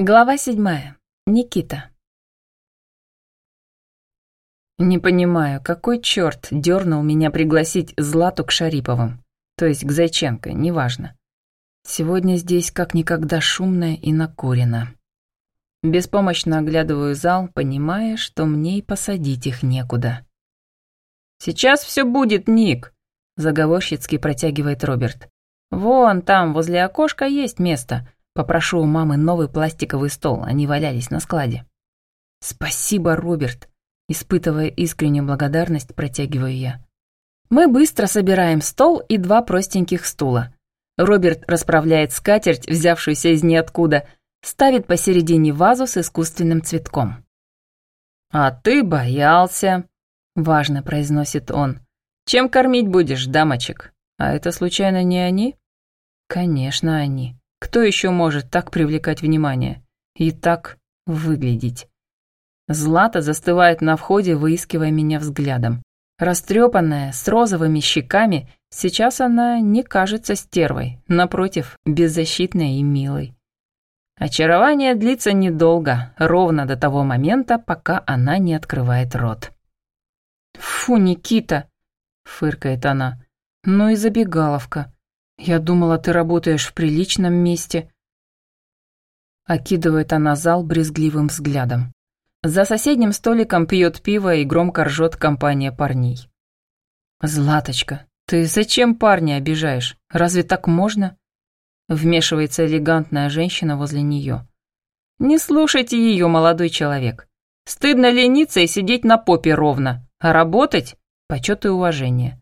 Глава седьмая. Никита. Не понимаю, какой черт дернул меня пригласить Злату к Шариповым, то есть к Зайченко, неважно. Сегодня здесь как никогда шумно и накурено. Беспомощно оглядываю зал, понимая, что мне и посадить их некуда. «Сейчас все будет, Ник», — заговорщицки протягивает Роберт. «Вон там, возле окошка, есть место». Попрошу у мамы новый пластиковый стол, они валялись на складе. Спасибо, Роберт. Испытывая искреннюю благодарность, протягиваю я. Мы быстро собираем стол и два простеньких стула. Роберт расправляет скатерть, взявшуюся из ниоткуда, ставит посередине вазу с искусственным цветком. «А ты боялся», — важно произносит он. «Чем кормить будешь, дамочек? А это случайно не они?» «Конечно, они. Кто еще может так привлекать внимание и так выглядеть? Злата застывает на входе, выискивая меня взглядом. Растрепанная, с розовыми щеками, сейчас она не кажется стервой, напротив, беззащитной и милой. Очарование длится недолго, ровно до того момента, пока она не открывает рот. «Фу, Никита!» — фыркает она. «Ну и забегаловка. «Я думала, ты работаешь в приличном месте». Окидывает она зал брезгливым взглядом. За соседним столиком пьет пиво и громко ржет компания парней. «Златочка, ты зачем парня обижаешь? Разве так можно?» Вмешивается элегантная женщина возле нее. «Не слушайте ее, молодой человек. Стыдно лениться и сидеть на попе ровно, а работать – почет и уважение.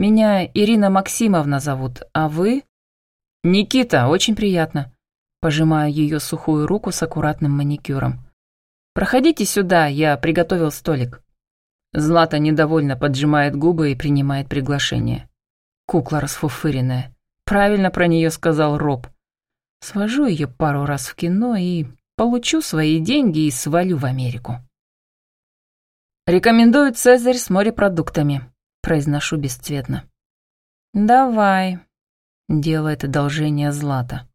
Меня Ирина Максимовна зовут, а вы?» «Никита, очень приятно», – пожимаю ее сухую руку с аккуратным маникюром. «Проходите сюда, я приготовил столик». Злата недовольно поджимает губы и принимает приглашение. Кукла расфуфыренная. Правильно про нее сказал Роб. Свожу ее пару раз в кино и получу свои деньги и свалю в Америку. Рекомендую Цезарь с морепродуктами произношу бесцветно. «Давай», — делает одолжение Злата.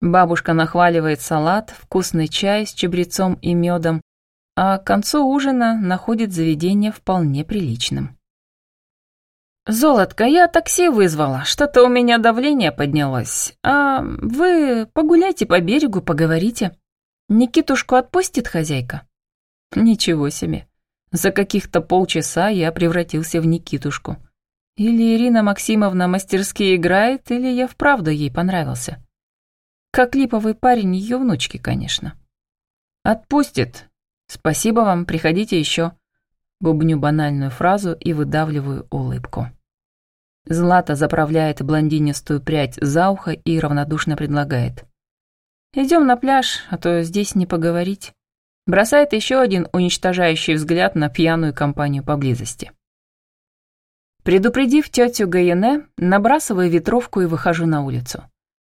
Бабушка нахваливает салат, вкусный чай с чабрецом и медом, а к концу ужина находит заведение вполне приличным. «Золотко, я такси вызвала, что-то у меня давление поднялось. А вы погуляйте по берегу, поговорите. Никитушку отпустит хозяйка?» «Ничего себе. За каких-то полчаса я превратился в Никитушку. Или Ирина Максимовна мастерски играет, или я вправду ей понравился. Как липовый парень ее внучки, конечно. «Отпустит. Спасибо вам, приходите еще». Бубню банальную фразу и выдавливаю улыбку. Злата заправляет блондинистую прядь за ухо и равнодушно предлагает. «Идем на пляж, а то здесь не поговорить». Бросает еще один уничтожающий взгляд на пьяную компанию поблизости. Предупредив тетю Гаене, набрасываю ветровку и выхожу на улицу.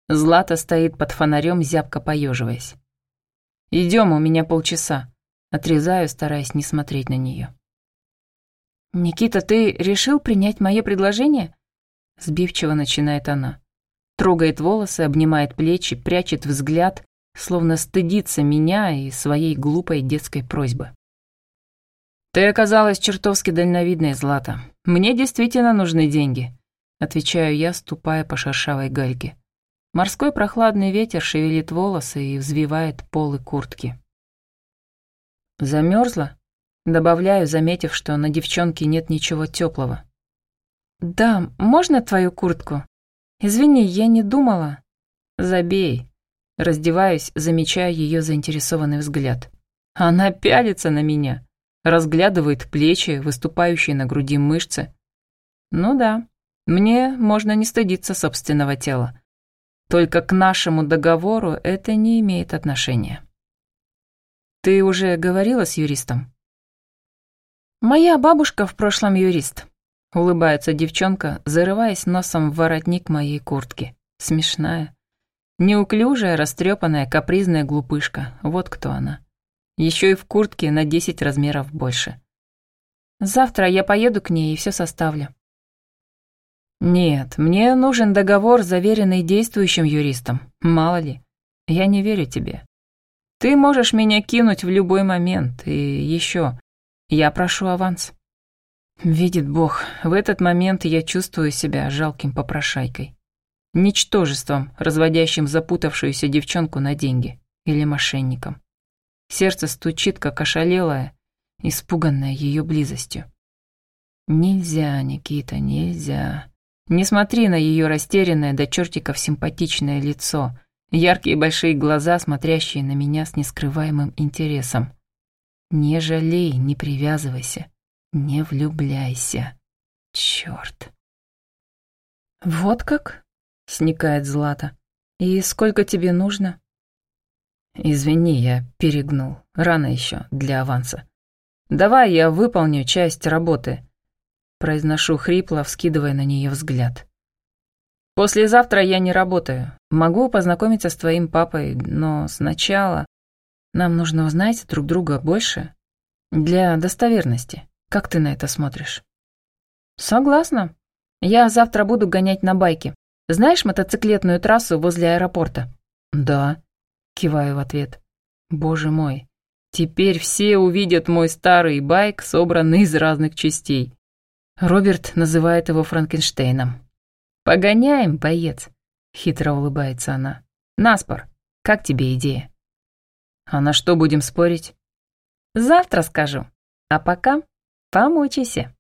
Злата стоит под фонарем, зябко поеживаясь. «Идем, у меня полчаса», — отрезаю, стараясь не смотреть на нее. «Никита, ты решил принять мое предложение?» Сбивчиво начинает она. Трогает волосы, обнимает плечи, прячет взгляд, словно стыдится меня и своей глупой детской просьбы. «Ты оказалась чертовски дальновидной, Злата. Мне действительно нужны деньги», — отвечаю я, ступая по шершавой гальке. Морской прохладный ветер шевелит волосы и взвивает полы куртки. Замерзла? Добавляю, заметив, что на девчонке нет ничего теплого. «Да, можно твою куртку? Извини, я не думала». «Забей», Раздеваюсь, замечая ее заинтересованный взгляд. Она пялится на меня, разглядывает плечи, выступающие на груди мышцы. Ну да, мне можно не стыдиться собственного тела. Только к нашему договору это не имеет отношения. Ты уже говорила с юристом? Моя бабушка в прошлом юрист. Улыбается девчонка, зарываясь носом в воротник моей куртки. Смешная. Неуклюжая, растрепанная, капризная глупышка. Вот кто она. Еще и в куртке на 10 размеров больше. Завтра я поеду к ней и все составлю. Нет, мне нужен договор, заверенный действующим юристом. Мало ли. Я не верю тебе. Ты можешь меня кинуть в любой момент, и еще, я прошу аванс. Видит Бог, в этот момент я чувствую себя жалким попрошайкой. Ничтожеством, разводящим запутавшуюся девчонку на деньги. Или мошенником. Сердце стучит, как ошалелое, испуганное ее близостью. Нельзя, Никита, нельзя. Не смотри на ее растерянное до чертиков симпатичное лицо, яркие большие глаза, смотрящие на меня с нескрываемым интересом. Не жалей, не привязывайся, не влюбляйся. Черт. Вот как? Сникает Злата. И сколько тебе нужно? Извини, я перегнул. Рано еще для аванса. Давай я выполню часть работы. Произношу хрипло, вскидывая на нее взгляд. Послезавтра я не работаю. Могу познакомиться с твоим папой, но сначала нам нужно узнать друг друга больше. Для достоверности. Как ты на это смотришь? Согласна. Я завтра буду гонять на байке. Знаешь мотоциклетную трассу возле аэропорта? Да. Киваю в ответ. Боже мой. Теперь все увидят мой старый байк, собранный из разных частей. Роберт называет его Франкенштейном. «Погоняем, боец», — хитро улыбается она. «Наспор, как тебе идея?» «А на что будем спорить?» «Завтра скажу. А пока помучайся».